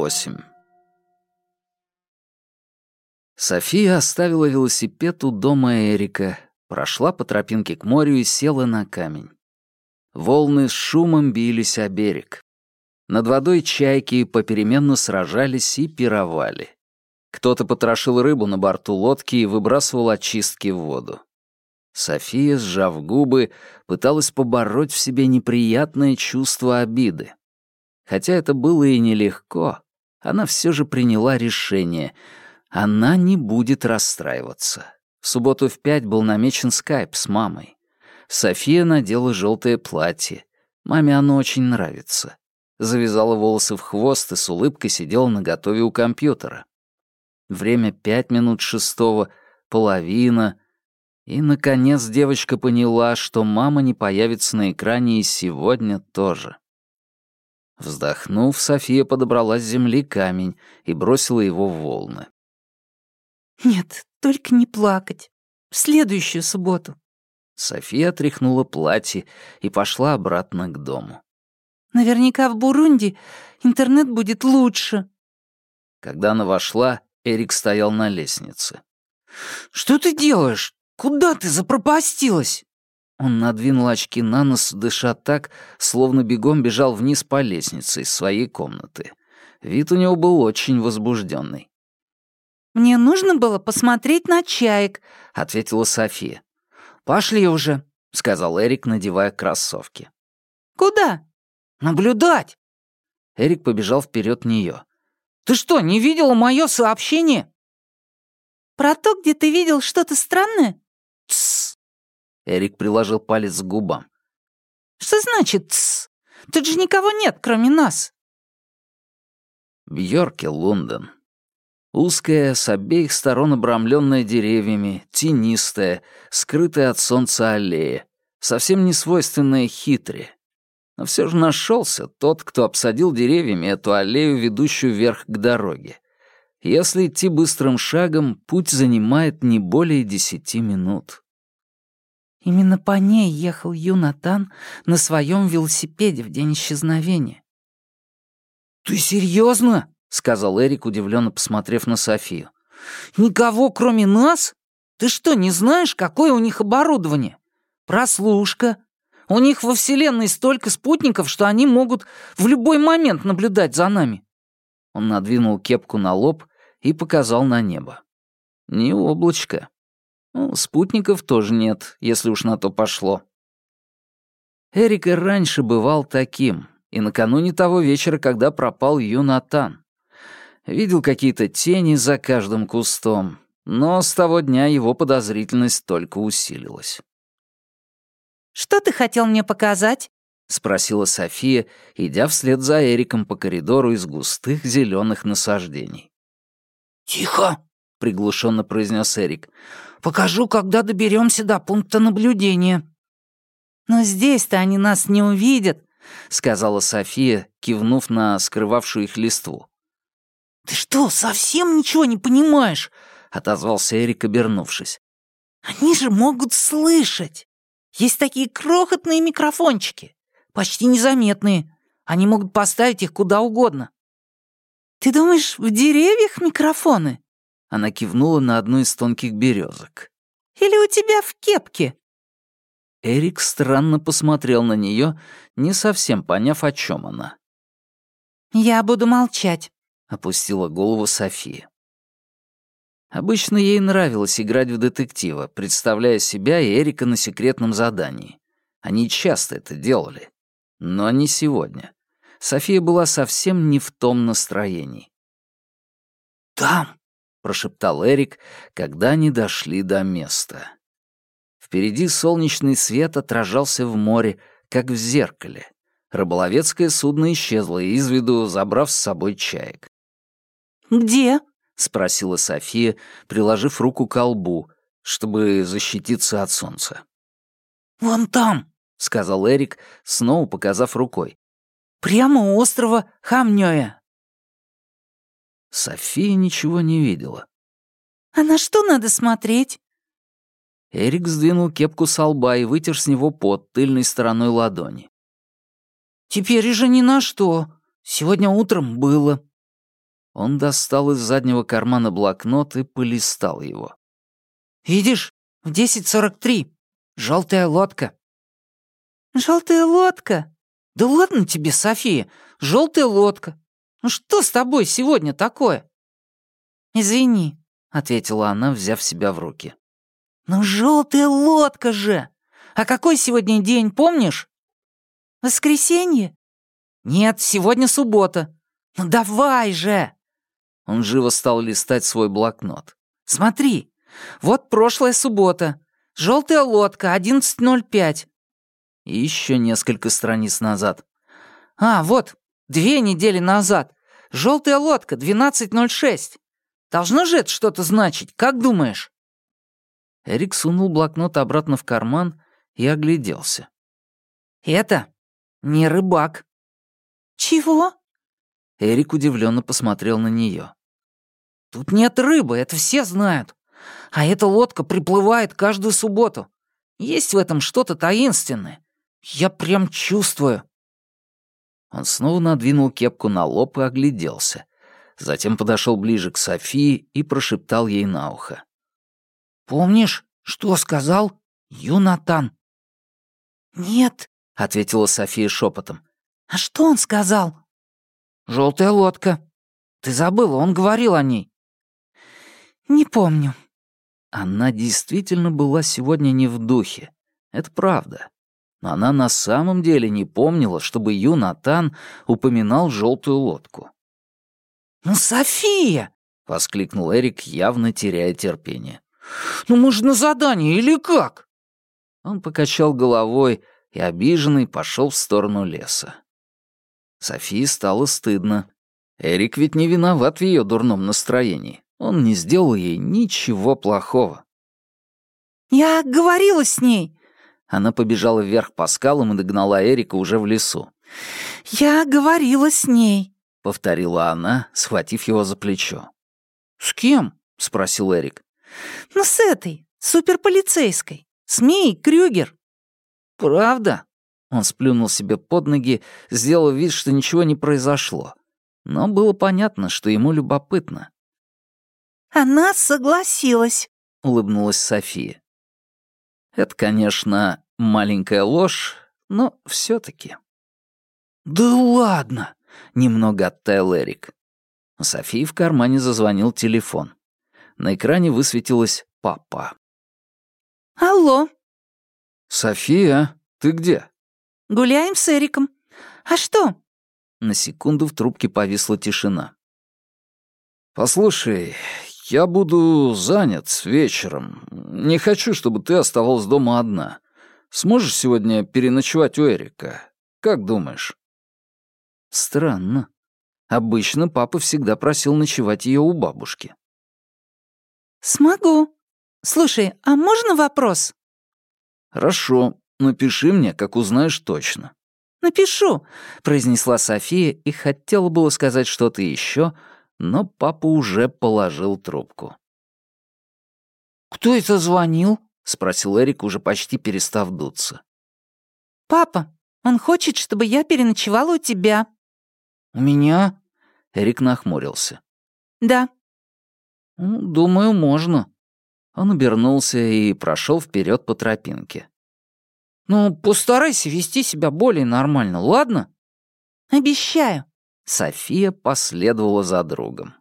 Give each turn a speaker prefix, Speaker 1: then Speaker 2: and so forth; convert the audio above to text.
Speaker 1: восемь. София оставила велосипед у дома Эрика, прошла по тропинке к морю и села на камень. Волны с шумом бились о берег. Над водой чайки попеременно сражались и пировали. Кто-то потрошил рыбу на борту лодки и выбрасывал очистки в воду. София, сжав губы, пыталась побороть в себе неприятное чувство обиды. Хотя это было и нелегко, она все же приняла решение. Она не будет расстраиваться. В субботу в пять был намечен скайп с мамой. София надела желтое платье. Маме оно очень нравится. Завязала волосы в хвост и с улыбкой сидела на готове у компьютера. Время пять минут шестого, половина. И, наконец, девочка поняла, что мама не появится на экране и сегодня тоже. Вздохнув, София подобрала с земли камень и бросила его в волны.
Speaker 2: «Нет, только не плакать. В следующую субботу».
Speaker 1: София отряхнула платье и пошла обратно к дому.
Speaker 2: «Наверняка в Бурунди интернет будет лучше».
Speaker 1: Когда она вошла, Эрик стоял на лестнице.
Speaker 3: «Что ты делаешь? Куда ты запропастилась?»
Speaker 1: Он надвинул очки на нос, дыша так, словно бегом бежал вниз по лестнице из своей комнаты. Вид у него был очень возбужденный.
Speaker 2: «Мне нужно было посмотреть на чаек», —
Speaker 1: ответила София.
Speaker 3: «Пошли уже», —
Speaker 1: сказал Эрик, надевая кроссовки.
Speaker 2: «Куда?»
Speaker 3: «Наблюдать».
Speaker 1: Эрик побежал вперед нее.
Speaker 3: «Ты что, не видела мое сообщение?»
Speaker 2: «Про то, где ты видел что-то странное?»
Speaker 3: «Тссс.
Speaker 1: Эрик приложил палец к губам.
Speaker 2: «Что значит «тсс»? Тут же никого нет, кроме нас».
Speaker 1: В Йорке, Лондон. Узкая, с обеих сторон обрамленная деревьями, тенистая, скрытая от солнца аллея, совсем не свойственная хитре. Но все же нашелся тот, кто обсадил деревьями эту аллею, ведущую вверх к дороге. Если идти быстрым шагом, путь занимает не более десяти минут.
Speaker 2: Именно по ней ехал Юнатан на своем велосипеде в день исчезновения.
Speaker 3: «Ты серьезно?
Speaker 1: сказал Эрик, удивленно посмотрев на Софию.
Speaker 3: «Никого, кроме нас? Ты что, не знаешь, какое у них оборудование? Прослушка. У них во Вселенной столько спутников, что они могут в любой момент наблюдать за нами».
Speaker 1: Он надвинул кепку на лоб и показал на небо. «Не облачко. Ну, спутников тоже нет, если уж на то пошло. Эрик и раньше бывал таким, и накануне того вечера, когда пропал Юнатан. Видел какие-то тени за каждым кустом, но с того дня его подозрительность только усилилась.
Speaker 2: «Что ты хотел мне показать?»
Speaker 1: — спросила София, идя вслед за Эриком по коридору из густых зеленых насаждений.
Speaker 3: «Тихо!» — приглушенно произнес Эрик. Покажу, когда доберемся до пункта наблюдения».
Speaker 2: «Но здесь-то они нас не увидят», —
Speaker 1: сказала София, кивнув на скрывавшую их листву.
Speaker 3: «Ты что, совсем ничего не понимаешь?»
Speaker 1: — отозвался Эрик, обернувшись.
Speaker 2: «Они же могут слышать. Есть такие крохотные микрофончики, почти незаметные. Они могут поставить их куда угодно». «Ты думаешь, в деревьях микрофоны?»
Speaker 1: Она кивнула на одну из тонких березок.
Speaker 2: «Или у тебя в кепке?»
Speaker 1: Эрик странно посмотрел на нее, не совсем поняв, о чем она.
Speaker 2: «Я буду молчать», —
Speaker 1: опустила голову София. Обычно ей нравилось играть в детектива, представляя себя и Эрика на секретном задании. Они часто это делали. Но не сегодня. София была совсем не в том настроении.
Speaker 3: «Там!»
Speaker 1: — прошептал Эрик, когда они дошли до места. Впереди солнечный свет отражался в море, как в зеркале. Рыболовецкое судно исчезло из виду, забрав с собой чаек.
Speaker 2: «Где?»
Speaker 1: — спросила София, приложив руку к колбу, чтобы защититься от солнца.
Speaker 3: «Вон там», —
Speaker 1: сказал Эрик, снова показав рукой.
Speaker 3: «Прямо у острова Хамнёя».
Speaker 1: София ничего не видела.
Speaker 2: «А на что надо смотреть?»
Speaker 1: Эрик сдвинул кепку с лба и вытер с него пот тыльной стороной ладони.
Speaker 3: «Теперь же ни на что. Сегодня утром было».
Speaker 1: Он достал из заднего кармана блокнот и полистал его.
Speaker 3: «Видишь, в 10.43. Желтая лодка».
Speaker 2: «Желтая лодка?»
Speaker 3: «Да ладно тебе, София, желтая лодка. Ну что с тобой сегодня такое?»
Speaker 2: «Извини», —
Speaker 1: ответила она, взяв себя в руки.
Speaker 2: «Ну желтая лодка же! А какой сегодня день, помнишь?» «Воскресенье?»
Speaker 3: «Нет, сегодня суббота».
Speaker 2: «Ну давай же!»
Speaker 1: Он живо стал листать свой блокнот.
Speaker 3: «Смотри, вот прошлая суббота. Желтая лодка, 11.05.
Speaker 1: И еще несколько страниц назад.
Speaker 3: А, вот, две недели назад. Желтая лодка, 12.06. Должно же это что-то значить, как думаешь?»
Speaker 1: Эрик сунул блокнот обратно в карман и огляделся.
Speaker 3: «Это не рыбак».
Speaker 2: «Чего?»
Speaker 1: Эрик удивленно посмотрел на нее.
Speaker 3: «Тут нет рыбы, это все знают. А эта лодка приплывает каждую субботу. Есть в этом что-то таинственное. Я прям чувствую».
Speaker 1: Он снова надвинул кепку на лоб и огляделся. Затем подошел ближе к Софии и прошептал ей на ухо.
Speaker 3: «Помнишь, что сказал Юнатан?»
Speaker 2: «Нет», —
Speaker 1: ответила София шепотом.
Speaker 2: «А что он сказал?»
Speaker 3: «Желтая лодка. Ты забыла, он говорил о ней».
Speaker 2: «Не помню».
Speaker 1: Она действительно была сегодня не в духе. Это правда. Но она на самом деле не помнила, чтобы Юнатан упоминал желтую лодку.
Speaker 3: «Ну, София!»
Speaker 1: — воскликнул Эрик, явно теряя терпение.
Speaker 3: «Ну, может, на задание или как?»
Speaker 1: Он покачал головой и, обиженный, пошел в сторону леса. Софии стало стыдно. Эрик ведь не виноват в ее дурном настроении. Он не сделал ей ничего плохого.
Speaker 2: «Я говорила с ней!»
Speaker 1: Она побежала вверх по скалам и догнала Эрика уже в лесу.
Speaker 2: «Я говорила с ней!»
Speaker 1: — повторила она, схватив его за плечо.
Speaker 3: «С кем?»
Speaker 1: — спросил Эрик.
Speaker 2: «Ну, с этой, суперполицейской. С Мией Крюгер».
Speaker 3: «Правда?»
Speaker 1: Он сплюнул себе под ноги, сделал вид, что ничего не произошло. Но было понятно, что ему любопытно.
Speaker 2: «Она согласилась», —
Speaker 1: улыбнулась София. Это, конечно, маленькая ложь, но все таки
Speaker 3: «Да ладно!»
Speaker 1: Немного оттаял Эрик. У Софии в кармане зазвонил телефон. На экране высветилось «папа».
Speaker 2: «Алло».
Speaker 1: «София, ты где?»
Speaker 2: «Гуляем с Эриком. А что?»
Speaker 1: На секунду в трубке повисла тишина. «Послушай, я буду занят вечером. Не хочу, чтобы ты оставалась дома одна. Сможешь сегодня переночевать у Эрика? Как думаешь?» Странно. Обычно папа всегда просил ночевать ее у бабушки.
Speaker 2: «Смогу. Слушай, а можно вопрос?»
Speaker 1: «Хорошо. Напиши мне, как узнаешь точно».
Speaker 2: «Напишу», —
Speaker 1: произнесла София и хотела было сказать что-то еще, но папа уже положил трубку.
Speaker 3: «Кто это звонил?»
Speaker 1: — спросил Эрик, уже почти перестав дуться.
Speaker 2: «Папа, он хочет, чтобы я переночевала у тебя»,
Speaker 3: «У меня?»
Speaker 1: — Эрик нахмурился.
Speaker 2: «Да».
Speaker 3: Ну, «Думаю, можно».
Speaker 1: Он обернулся и прошел вперед по тропинке.
Speaker 3: «Ну, постарайся вести себя более нормально, ладно?»
Speaker 2: «Обещаю».
Speaker 1: София последовала за другом.